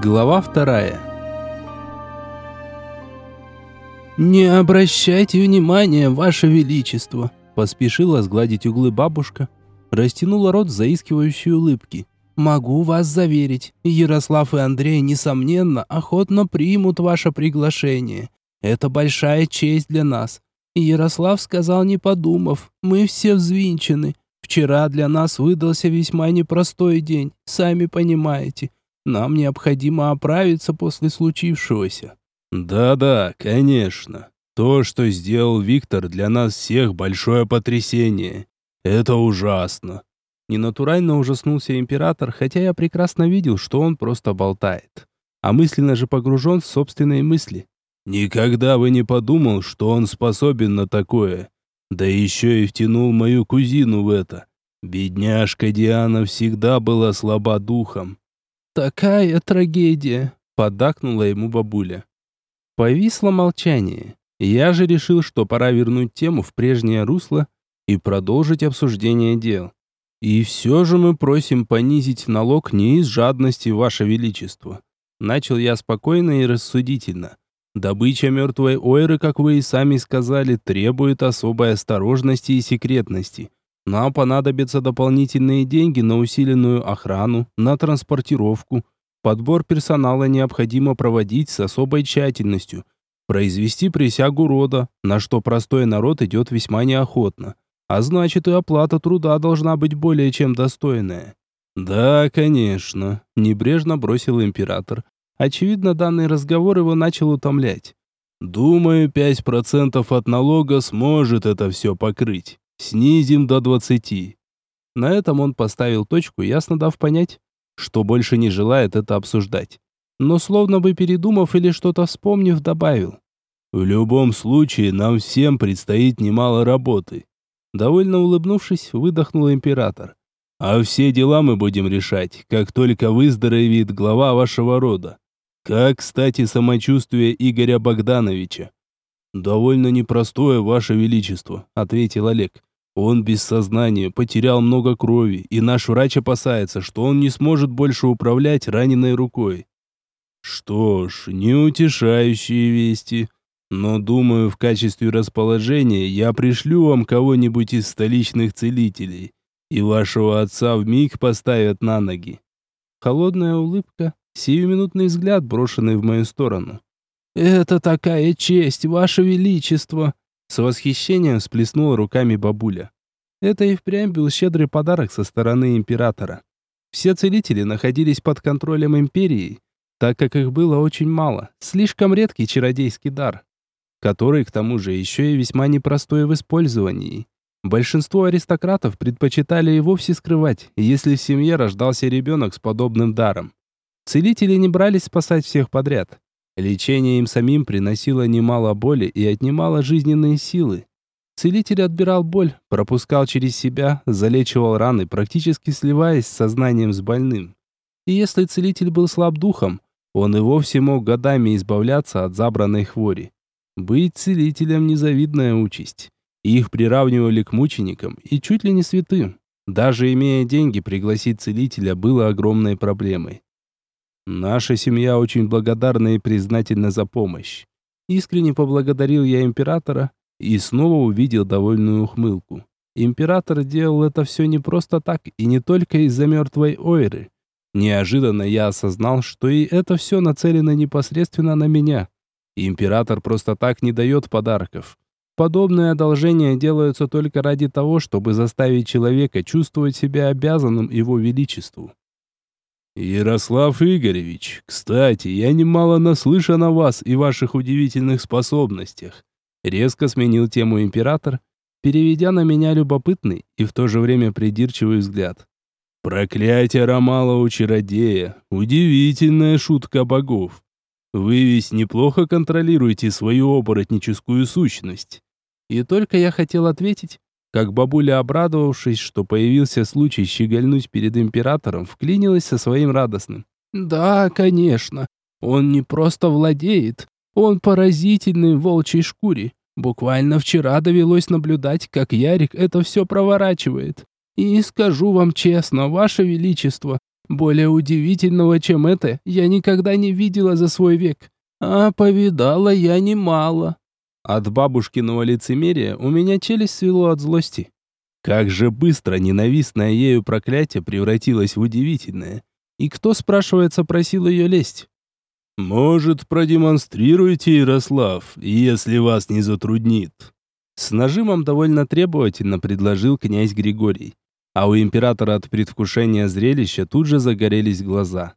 Глава вторая. «Не обращайте внимания, Ваше Величество!» Поспешила сгладить углы бабушка. Растянула рот в заискивающей улыбки. «Могу вас заверить, Ярослав и Андрей, несомненно, охотно примут ваше приглашение. Это большая честь для нас. Ярослав сказал, не подумав, мы все взвинчены. Вчера для нас выдался весьма непростой день, сами понимаете. Нам необходимо оправиться после случившегося. Да-да, конечно. То, что сделал Виктор, для нас всех большое потрясение. Это ужасно. Ненатурально ужаснулся император, хотя я прекрасно видел, что он просто болтает. А мысленно же погружен в собственные мысли. Никогда бы не подумал, что он способен на такое. Да еще и втянул мою кузину в это. Бедняжка Диана всегда была слаба духом. «Такая трагедия!» — поддакнула ему бабуля. Повисло молчание. Я же решил, что пора вернуть тему в прежнее русло и продолжить обсуждение дел. И все же мы просим понизить налог не из жадности, Ваше Величество. Начал я спокойно и рассудительно. Добыча мертвой ойры, как вы и сами сказали, требует особой осторожности и секретности. Нам понадобятся дополнительные деньги на усиленную охрану, на транспортировку. Подбор персонала необходимо проводить с особой тщательностью. Произвести присягу рода, на что простой народ идет весьма неохотно. А значит и оплата труда должна быть более чем достойная. «Да, конечно», – небрежно бросил император. Очевидно, данный разговор его начал утомлять. «Думаю, пять процентов от налога сможет это все покрыть». Снизим до двадцати. На этом он поставил точку, ясно дав понять, что больше не желает это обсуждать. Но словно бы передумав или что-то вспомнив, добавил. В любом случае, нам всем предстоит немало работы. Довольно улыбнувшись, выдохнул император. А все дела мы будем решать, как только выздоровеет глава вашего рода. Как, кстати, самочувствие Игоря Богдановича? Довольно непростое, ваше величество, ответил Олег. Он без сознания, потерял много крови, и наш врач опасается, что он не сможет больше управлять раненой рукой. Что ж, неутешающие вести. Но, думаю, в качестве расположения я пришлю вам кого-нибудь из столичных целителей, и вашего отца в поставят на ноги. Холодная улыбка, сиюминутный взгляд, брошенный в мою сторону. «Это такая честь, ваше величество!» С восхищением всплеснула руками бабуля. Это и впрямь был щедрый подарок со стороны императора. Все целители находились под контролем империи, так как их было очень мало, слишком редкий чародейский дар, который к тому же еще и весьма непростой в использовании. Большинство аристократов предпочитали и вовсе скрывать, если в семье рождался ребенок с подобным даром. Целители не брались спасать всех подряд. Лечение им самим приносило немало боли и отнимало жизненные силы. Целитель отбирал боль, пропускал через себя, залечивал раны, практически сливаясь с сознанием с больным. И если целитель был слаб духом, он и вовсе мог годами избавляться от забранной хвори. Быть целителем – незавидная участь. Их приравнивали к мученикам и чуть ли не святым. Даже имея деньги, пригласить целителя было огромной проблемой. Наша семья очень благодарна и признательна за помощь. Искренне поблагодарил я императора и снова увидел довольную ухмылку. Император делал это все не просто так и не только из-за мертвой Ойры. Неожиданно я осознал, что и это все нацелено непосредственно на меня. Император просто так не дает подарков. Подобные одолжения делаются только ради того, чтобы заставить человека чувствовать себя обязанным его величеству. Ярослав Игоревич, кстати, я немало наслышан о вас и ваших удивительных способностях. Резко сменил тему император, переведя на меня любопытный и в то же время придирчивый взгляд. Проклятие Ромала у чародея. Удивительная шутка богов. Вы ведь неплохо контролируете свою оборотническую сущность. И только я хотел ответить, как бабуля, обрадовавшись, что появился случай щегольнуть перед императором, вклинилась со своим радостным. «Да, конечно. Он не просто владеет, он поразительный в волчьей шкуре. Буквально вчера довелось наблюдать, как Ярик это все проворачивает. И скажу вам честно, ваше величество, Более удивительного, чем это, я никогда не видела за свой век. А повидала я немало. От бабушкиного лицемерия у меня челюсть свело от злости. Как же быстро ненавистное ею проклятие превратилось в удивительное. И кто, спрашивается, просил ее лезть? «Может, продемонстрируйте, Ярослав, если вас не затруднит?» С нажимом довольно требовательно предложил князь Григорий. А у императора от предвкушения зрелища тут же загорелись глаза.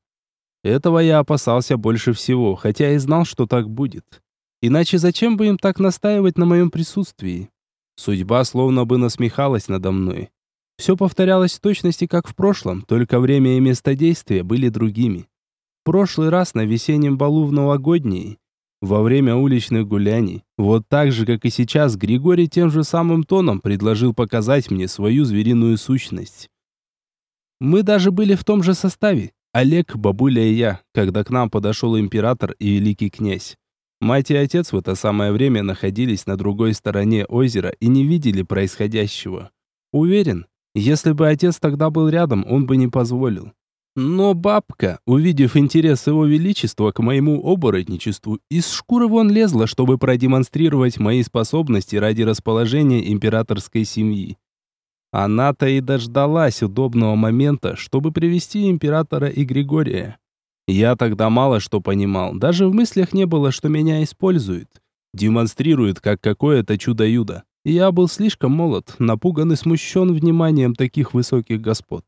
Этого я опасался больше всего, хотя и знал, что так будет. Иначе зачем бы им так настаивать на моем присутствии? Судьба словно бы насмехалась надо мной. Все повторялось в точности, как в прошлом, только время и место действия были другими. В прошлый раз на весеннем балу в новогодней, во время уличных гуляний, вот так же, как и сейчас, Григорий тем же самым тоном предложил показать мне свою звериную сущность. Мы даже были в том же составе, Олег, бабуля и я, когда к нам подошел император и великий князь. Мать и отец в это самое время находились на другой стороне озера и не видели происходящего. Уверен, если бы отец тогда был рядом, он бы не позволил. Но бабка, увидев интерес его величества к моему оборотничеству, из шкуры вон лезла, чтобы продемонстрировать мои способности ради расположения императорской семьи. Она-то и дождалась удобного момента, чтобы привести императора и Григория. Я тогда мало что понимал, даже в мыслях не было, что меня используют. Демонстрируют, как какое-то чудо-юдо. Я был слишком молод, напуган и смущен вниманием таких высоких господ.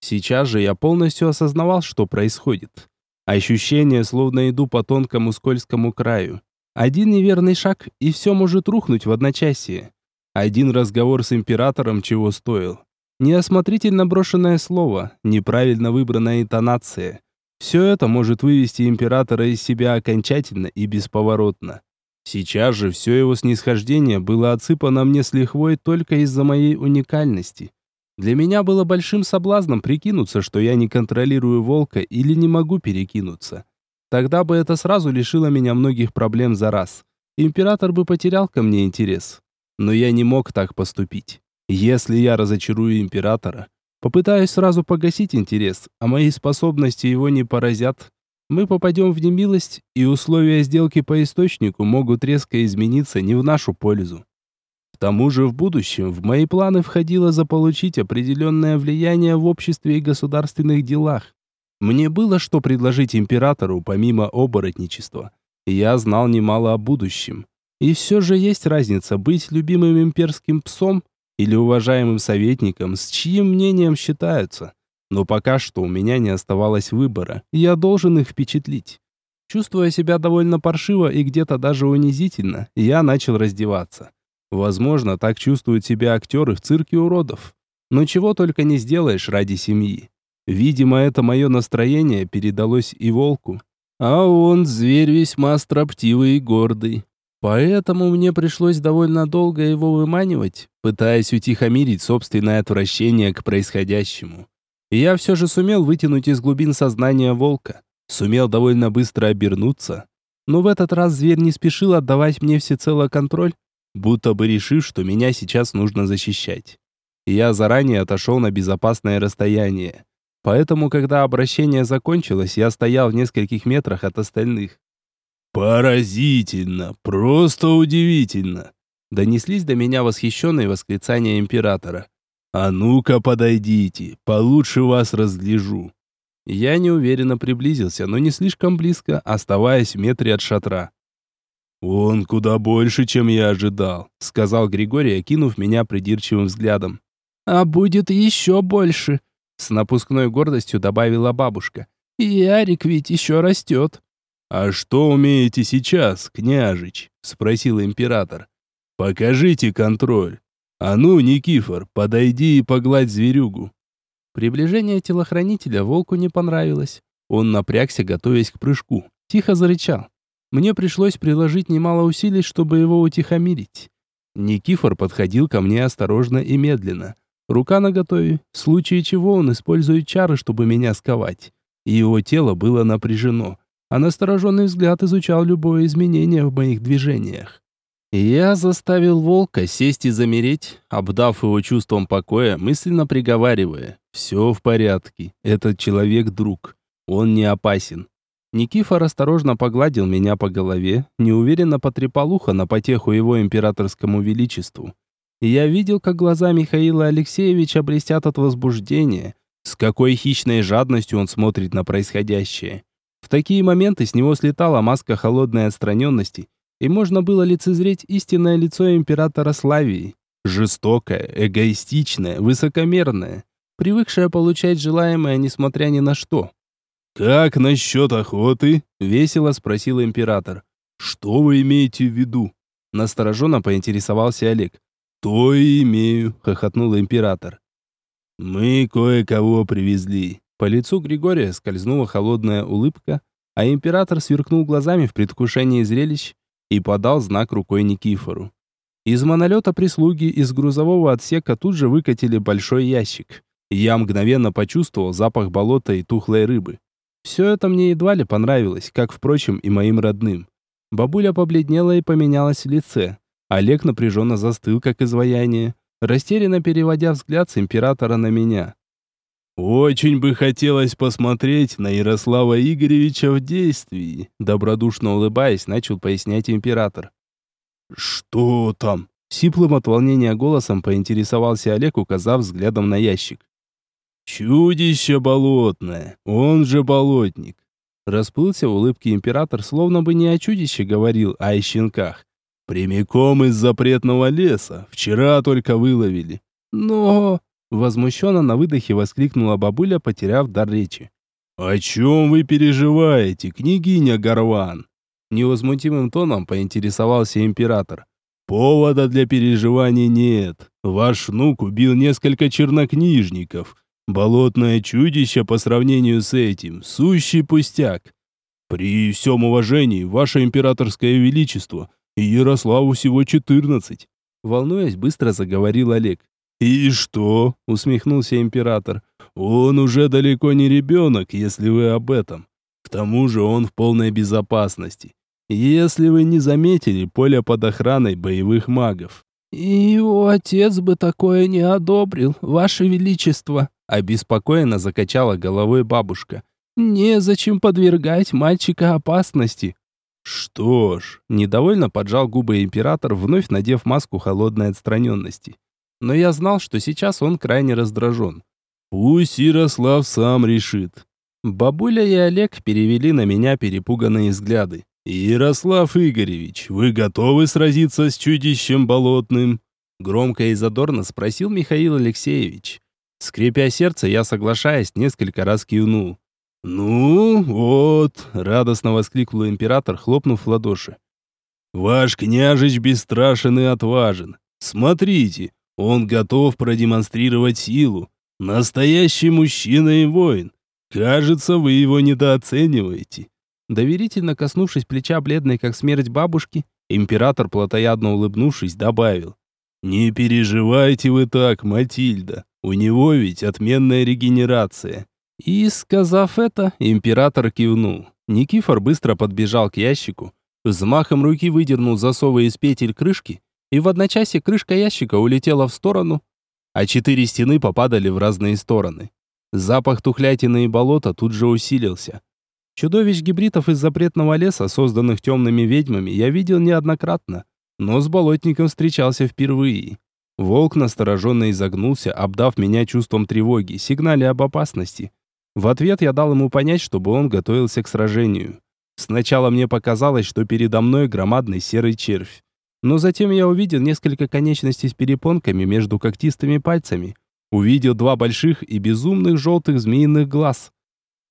Сейчас же я полностью осознавал, что происходит. Ощущение, словно иду по тонкому скользкому краю. Один неверный шаг, и все может рухнуть в одночасье. Один разговор с императором чего стоил. Неосмотрительно брошенное слово, неправильно выбранная интонация. Все это может вывести императора из себя окончательно и бесповоротно. Сейчас же все его снисхождение было отсыпано мне с лихвой только из-за моей уникальности. Для меня было большим соблазном прикинуться, что я не контролирую волка или не могу перекинуться. Тогда бы это сразу лишило меня многих проблем за раз. Император бы потерял ко мне интерес. Но я не мог так поступить. Если я разочарую императора, попытаюсь сразу погасить интерес, а мои способности его не поразят, мы попадем в немилость, и условия сделки по источнику могут резко измениться не в нашу пользу. К тому же в будущем в мои планы входило заполучить определенное влияние в обществе и государственных делах. Мне было что предложить императору помимо оборотничества. Я знал немало о будущем. И все же есть разница быть любимым имперским псом или уважаемым советником, с чьим мнением считаются. Но пока что у меня не оставалось выбора, и я должен их впечатлить. Чувствуя себя довольно паршиво и где-то даже унизительно, я начал раздеваться. Возможно, так чувствуют себя актеры в цирке уродов. Но чего только не сделаешь ради семьи. Видимо, это мое настроение передалось и волку. А он зверь весьма строптивый и гордый. Поэтому мне пришлось довольно долго его выманивать, пытаясь утихомирить собственное отвращение к происходящему. И я все же сумел вытянуть из глубин сознания волка, сумел довольно быстро обернуться. Но в этот раз зверь не спешил отдавать мне всецело контроль, будто бы решив, что меня сейчас нужно защищать. Я заранее отошел на безопасное расстояние. Поэтому, когда обращение закончилось, я стоял в нескольких метрах от остальных. «Поразительно! Просто удивительно!» Донеслись до меня восхищенные восклицания императора. «А ну-ка подойдите, получше вас разгляжу». Я неуверенно приблизился, но не слишком близко, оставаясь в метре от шатра. «Он куда больше, чем я ожидал», — сказал Григорий, окинув меня придирчивым взглядом. «А будет еще больше», — с напускной гордостью добавила бабушка. «И Ярик ведь еще растет». «А что умеете сейчас, княжич?» — спросил император. «Покажите контроль. А ну, Никифор, подойди и погладь зверюгу». Приближение телохранителя волку не понравилось. Он напрягся, готовясь к прыжку. Тихо зарычал. Мне пришлось приложить немало усилий, чтобы его утихомирить. Никифор подходил ко мне осторожно и медленно. Рука наготове, в случае чего он использует чары, чтобы меня сковать. И его тело было напряжено а настороженный взгляд изучал любое изменение в моих движениях. Я заставил волка сесть и замереть, обдав его чувством покоя, мысленно приговаривая. Все в порядке. Этот человек друг. Он не опасен. Никифор осторожно погладил меня по голове, неуверенно потрепал ухо на потеху его императорскому величеству. Я видел, как глаза Михаила Алексеевича блестят от возбуждения, с какой хищной жадностью он смотрит на происходящее. В такие моменты с него слетала маска холодной отстраненности, и можно было лицезреть истинное лицо императора Славии. Жестокое, эгоистичное, высокомерное, привыкшее получать желаемое, несмотря ни на что. «Как насчет охоты?» — весело спросил император. «Что вы имеете в виду?» Настороженно поинтересовался Олег. «То и имею», — хохотнул император. «Мы кое-кого привезли». По лицу Григория скользнула холодная улыбка, а император сверкнул глазами в предвкушении зрелищ и подал знак рукой Никифору. Из монолета прислуги из грузового отсека тут же выкатили большой ящик. Я мгновенно почувствовал запах болота и тухлой рыбы. Все это мне едва ли понравилось, как, впрочем, и моим родным. Бабуля побледнела и поменялась в лице. Олег напряженно застыл, как изваяние, растерянно переводя взгляд с императора на меня. «Очень бы хотелось посмотреть на Ярослава Игоревича в действии», добродушно улыбаясь, начал пояснять император. «Что там?» Сиплым от волнения голосом поинтересовался Олег, указав взглядом на ящик. «Чудище болотное, он же болотник». Расплылся в улыбке император, словно бы не о чудище говорил, а о щенках. «Прямиком из запретного леса, вчера только выловили». «Но...» Возмущенно на выдохе воскликнула бабуля, потеряв дар речи. «О чем вы переживаете, княгиня Горван?» Невозмутимым тоном поинтересовался император. «Повода для переживаний нет. Ваш внук убил несколько чернокнижников, Болотное чудище по сравнению с этим – сущий пустяк. При всем уважении, ваше императорское величество, Ярославу всего четырнадцать. Волнуясь, быстро заговорил Олег. «И что?» – усмехнулся император. «Он уже далеко не ребенок, если вы об этом. К тому же он в полной безопасности. Если вы не заметили, поле под охраной боевых магов». «И его отец бы такое не одобрил, ваше величество», Обеспокоенно закачала головой бабушка. «Незачем подвергать мальчика опасности». «Что ж», — недовольно поджал губы император, вновь надев маску холодной отстраненности. Но я знал, что сейчас он крайне раздражен. «Пусть Ярослав сам решит». Бабуля и Олег перевели на меня перепуганные взгляды. «Ярослав Игоревич, вы готовы сразиться с чудищем болотным?» Громко и задорно спросил Михаил Алексеевич. Скрипя сердце, я, соглашаясь, несколько раз кивнул. «Ну, вот!» — радостно воскликнул император, хлопнув в ладоши. «Ваш княжич бесстрашен и отважен. Смотрите, он готов продемонстрировать силу. Настоящий мужчина и воин. Кажется, вы его недооцениваете». Доверительно коснувшись плеча бледной, как смерть бабушки, император, плотоядно улыбнувшись, добавил. «Не переживайте вы так, Матильда. У него ведь отменная регенерация. И, сказав это, император кивнул. Никифор быстро подбежал к ящику, взмахом руки выдернул засовы из петель крышки, и в одночасье крышка ящика улетела в сторону, а четыре стены попадали в разные стороны. Запах тухлятины и болота тут же усилился. Чудовищ-гибридов из запретного леса, созданных темными ведьмами, я видел неоднократно, но с болотником встречался впервые. Волк настороженно изогнулся, обдав меня чувством тревоги, сигнале об опасности. В ответ я дал ему понять, чтобы он готовился к сражению. Сначала мне показалось, что передо мной громадный серый червь. Но затем я увидел несколько конечностей с перепонками между когтистыми пальцами. Увидел два больших и безумных желтых змеиных глаз.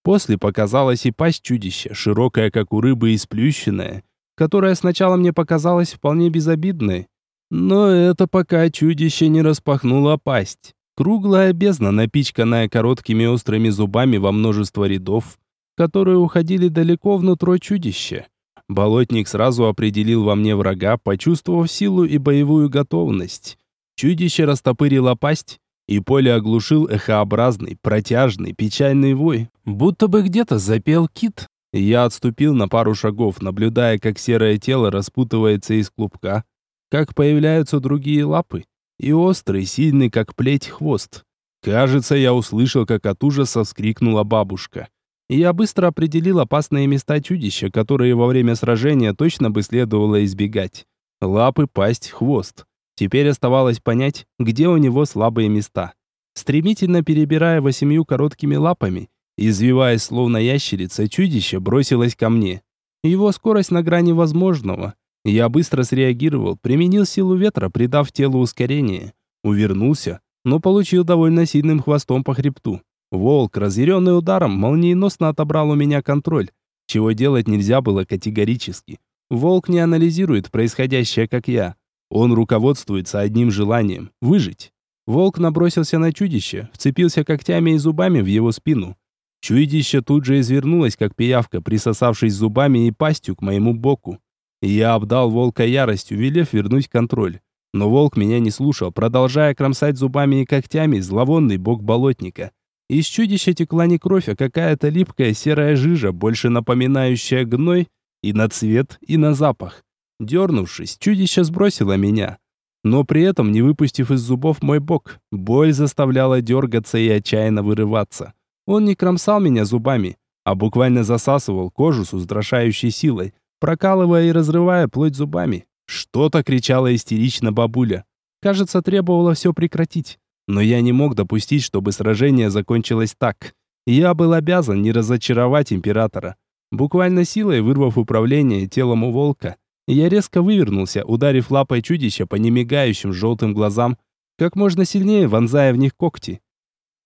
После показалась и пасть чудища, широкая, как у рыбы, и сплющенная, которая сначала мне показалась вполне безобидной, но это пока чудище не распахнуло пасть. Круглая бездна, напичканная короткими острыми зубами во множество рядов, которые уходили далеко внутрь чудища. Болотник сразу определил во мне врага, почувствовав силу и боевую готовность. Чудище растопырило пасть, и поле оглушил эхообразный, протяжный, печальный вой. Будто бы где-то запел кит. Я отступил на пару шагов, наблюдая, как серое тело распутывается из клубка, как появляются другие лапы, и острый, сильный, как плеть, хвост. Кажется, я услышал, как от ужаса вскрикнула бабушка. Я быстро определил опасные места чудища, которые во время сражения точно бы следовало избегать. Лапы, пасть, хвост. Теперь оставалось понять, где у него слабые места. Стремительно перебирая восемью короткими лапами, извиваясь словно ящерица, чудище бросилось ко мне. Его скорость на грани возможного. Я быстро среагировал, применил силу ветра, придав телу ускорение. Увернулся, но получил довольно сильным хвостом по хребту. Волк, разъяренный ударом, молниеносно отобрал у меня контроль, чего делать нельзя было категорически. Волк не анализирует происходящее, как я. Он руководствуется одним желанием – выжить. Волк набросился на чудище, вцепился когтями и зубами в его спину. Чудище тут же извернулось, как пиявка, присосавшись зубами и пастью к моему боку. Я обдал волка яростью, велев вернуть контроль. Но волк меня не слушал, продолжая кромсать зубами и когтями зловонный бок болотника. Из чудища текла не кровь, а какая-то липкая серая жижа, больше напоминающая гной и на цвет, и на запах. Дернувшись, чудище сбросило меня. Но при этом не выпустив из зубов мой бок, боль заставляла дергаться и отчаянно вырываться. Он не кромсал меня зубами, а буквально засасывал кожу с устрашающей силой, прокалывая и разрывая плоть зубами. Что-то кричала истерично бабуля. Кажется, требовала все прекратить. Но я не мог допустить, чтобы сражение закончилось так. Я был обязан не разочаровать императора. Буквально силой вырвав управление телом у волка, я резко вывернулся, ударив лапой чудища по немигающим желтым глазам, как можно сильнее вонзая в них когти.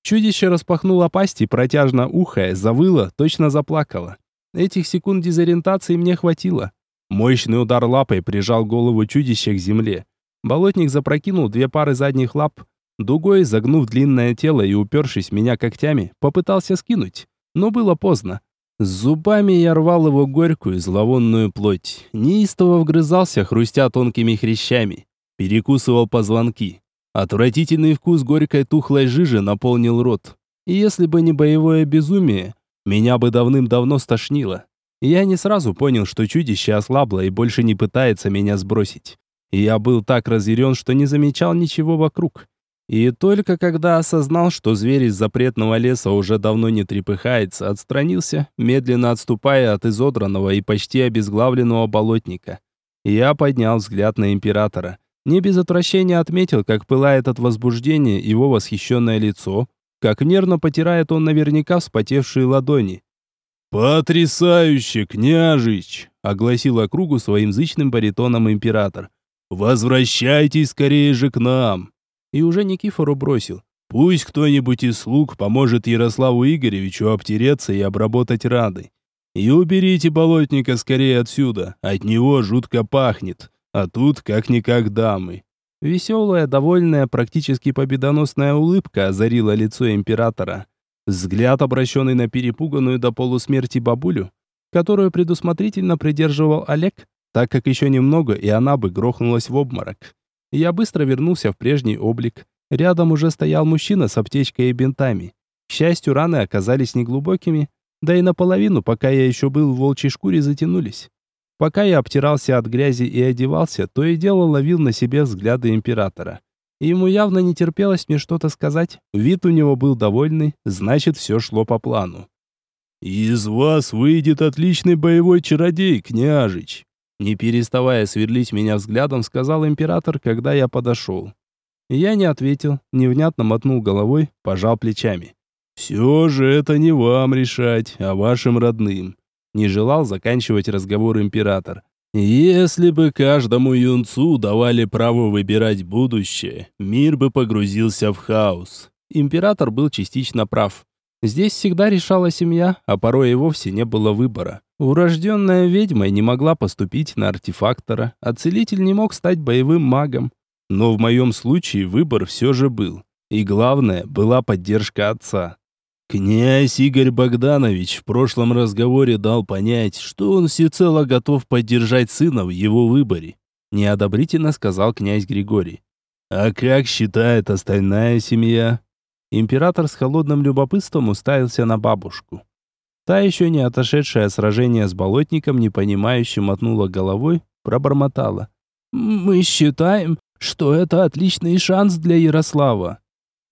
Чудище распахнуло пасть и, протяжно ухая, завыло, точно заплакало. Этих секунд дезориентации мне хватило. Мощный удар лапой прижал голову чудища к земле. Болотник запрокинул две пары задних лап, дугой загнув длинное тело и упершись меня когтями, попытался скинуть. Но было поздно. С зубами я рвал его горькую, зловонную плоть. Неистово вгрызался, хрустя тонкими хрящами. Перекусывал позвонки. Отвратительный вкус горькой тухлой жижи наполнил рот. И если бы не боевое безумие, меня бы давным-давно стошнило. Я не сразу понял, что чудище ослабло и больше не пытается меня сбросить. Я был так разъярен, что не замечал ничего вокруг. И только когда осознал, что зверь из запретного леса уже давно не трепыхается, отстранился, медленно отступая от изодранного и почти обезглавленного болотника. Я поднял взгляд на императора. Не без отвращения отметил, как пылает от возбуждения его восхищенное лицо, как нервно потирает он наверняка вспотевшие ладони. «Потрясающе, княжич!» — огласил округу своим зычным баритоном император. «Возвращайтесь скорее же к нам!» И уже Никифору бросил. «Пусть кто-нибудь из слуг поможет Ярославу Игоревичу обтереться и обработать раны. И уберите болотника скорее отсюда, от него жутко пахнет. А тут как-никак дамы. Веселая, довольная, практически победоносная улыбка озарила лицо императора. Взгляд, обращенный на перепуганную до полусмерти бабулю, которую предусмотрительно придерживал Олег, так как еще немного, и она бы грохнулась в обморок. Я быстро вернулся в прежний облик. Рядом уже стоял мужчина с аптечкой и бинтами. К счастью, раны оказались неглубокими, да и наполовину, пока я еще был в волчьей шкуре, затянулись. Пока я обтирался от грязи и одевался, то и дело ловил на себе взгляды императора. Ему явно не терпелось мне что-то сказать. Вид у него был довольный, значит, все шло по плану. «Из вас выйдет отличный боевой чародей, княжич!» Не переставая сверлить меня взглядом, сказал император, когда я подошел. Я не ответил, невнятно мотнул головой, пожал плечами. «Все же это не вам решать, а вашим родным. Не желал заканчивать разговор император. Если бы каждому юнцу давали право выбирать будущее, мир бы погрузился в хаос. Император был частично прав. Здесь всегда решала семья, а порой и вовсе не было выбора. Урожденная ведьма не могла поступить на артефактора, а целитель не мог стать боевым магом. Но в моем случае выбор все же был. И главное, была поддержка отца. Князь Игорь Богданович в прошлом разговоре дал понять, что он всецело готов поддержать сына в его выборе. Неодобрительно сказал князь Григорий. А как считает остальная семья? Император с холодным любопытством уставился на бабушку. Та еще не отошедшая от сражения с болотником, непонимающе мотнула головой, пробормотала. «Мы считаем, что это отличный шанс для Ярослава».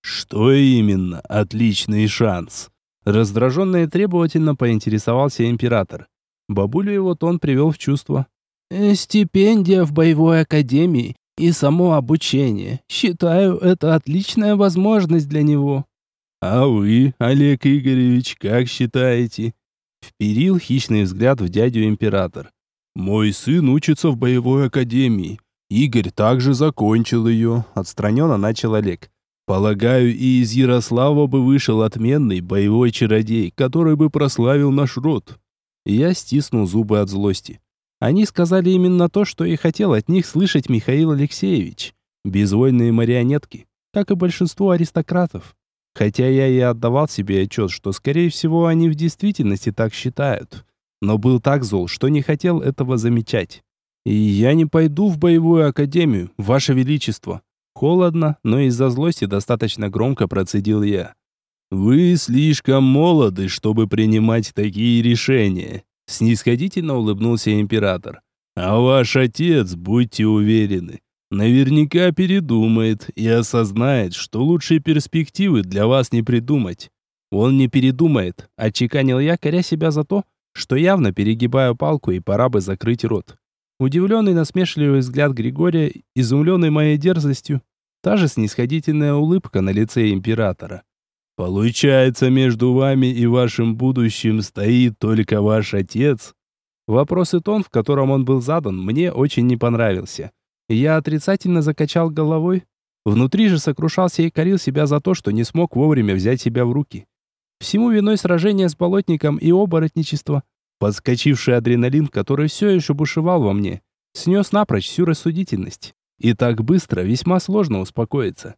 Что именно? Отличный шанс. Раздраженно и требовательно поинтересовался император. Бабулю его тон привел в чувство. «Э, «Стипендия в боевой академии и само обучение. Считаю, это отличная возможность для него». «А вы, Олег Игоревич, как считаете?» Вперил хищный взгляд в дядю император. «Мой сын учится в боевой академии. Игорь также закончил ее», — отстраненно начал Олег. «Полагаю, и из Ярослава бы вышел отменный боевой чародей, который бы прославил наш род». Я стиснул зубы от злости. Они сказали именно то, что и хотел от них слышать Михаил Алексеевич. Безвольные марионетки, как и большинство аристократов. Хотя я и отдавал себе отчет, что, скорее всего, они в действительности так считают. Но был так зол, что не хотел этого замечать. «И я не пойду в боевую академию, ваше величество». Холодно, но из-за злости достаточно громко процедил я. «Вы слишком молоды, чтобы принимать такие решения», снисходительно улыбнулся император. «А ваш отец, будьте уверены, наверняка передумает и осознает, что лучшие перспективы для вас не придумать. Он не передумает, отчеканил я, коря себя за то, что явно перегибаю палку и пора бы закрыть рот. Удивленный насмешливый взгляд Григория, изумленный моей дерзостью, та же снисходительная улыбка на лице императора. «Получается, между вами и вашим будущим стоит только ваш отец?» Вопрос и тон, в котором он был задан, мне очень не понравился. Я отрицательно закачал головой. Внутри же сокрушался и корил себя за то, что не смог вовремя взять себя в руки. Всему виной сражение с болотником и оборотничество. Подскочивший адреналин, который все еще бушевал во мне, снес напрочь всю рассудительность. И так быстро весьма сложно успокоиться.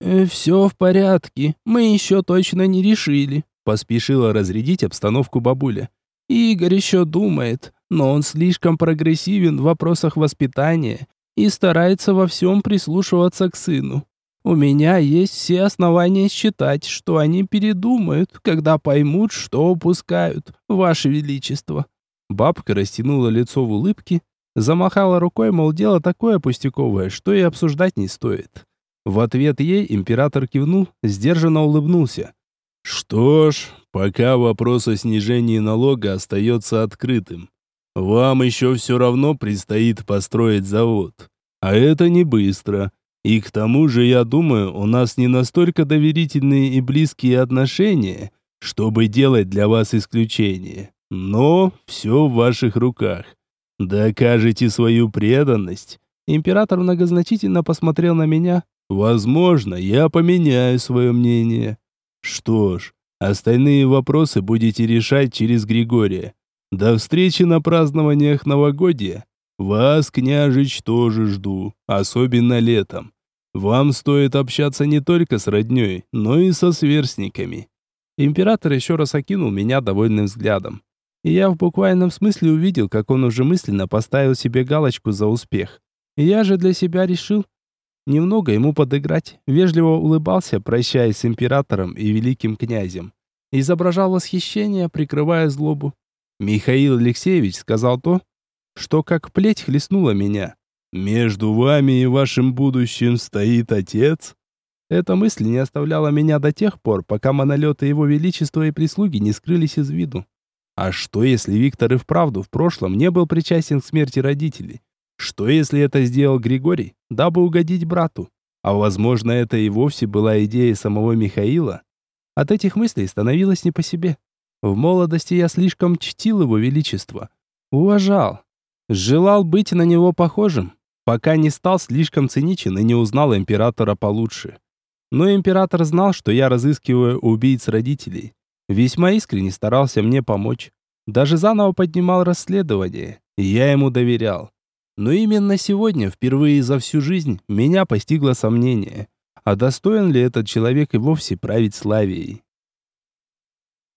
«Э, «Все в порядке, мы еще точно не решили», — поспешила разрядить обстановку бабуля. «Игорь еще думает, но он слишком прогрессивен в вопросах воспитания и старается во всем прислушиваться к сыну. У меня есть все основания считать, что они передумают, когда поймут, что упускают, Ваше Величество». Бабка растянула лицо в улыбке, замахала рукой, мол, дело такое пустяковое, что и обсуждать не стоит. В ответ ей император кивнул, сдержанно улыбнулся. «Что ж, пока вопрос о снижении налога остается открытым. Вам еще все равно предстоит построить завод. А это не быстро. И к тому же, я думаю, у нас не настолько доверительные и близкие отношения, чтобы делать для вас исключение. Но все в ваших руках. Докажете свою преданность. Император многозначительно посмотрел на меня. Возможно, я поменяю свое мнение. Что ж, остальные вопросы будете решать через Григория. До встречи на празднованиях новогодия. Вас, княжич, тоже жду, особенно летом. Вам стоит общаться не только с роднёй, но и со сверстниками. Император еще раз окинул меня довольным взглядом. И я в буквальном смысле увидел, как он уже мысленно поставил себе галочку за успех. Я же для себя решил немного ему подыграть. Вежливо улыбался, прощаясь с императором и великим князем. Изображал восхищение, прикрывая злобу. Михаил Алексеевич сказал то, что как плеть хлестнула меня. «Между вами и вашим будущим стоит отец?» Эта мысль не оставляла меня до тех пор, пока монолеты его величества и прислуги не скрылись из виду. А что, если Виктор и вправду в прошлом не был причастен к смерти родителей? Что, если это сделал Григорий, дабы угодить брату? А возможно, это и вовсе была идея самого Михаила? От этих мыслей становилось не по себе. В молодости я слишком чтил его величество. Уважал. Желал быть на него похожим, пока не стал слишком циничен и не узнал императора получше. Но император знал, что я разыскиваю убийц родителей. Весьма искренне старался мне помочь. Даже заново поднимал расследование. Я ему доверял. Но именно сегодня, впервые за всю жизнь, меня постигло сомнение. А достоин ли этот человек и вовсе править Славией?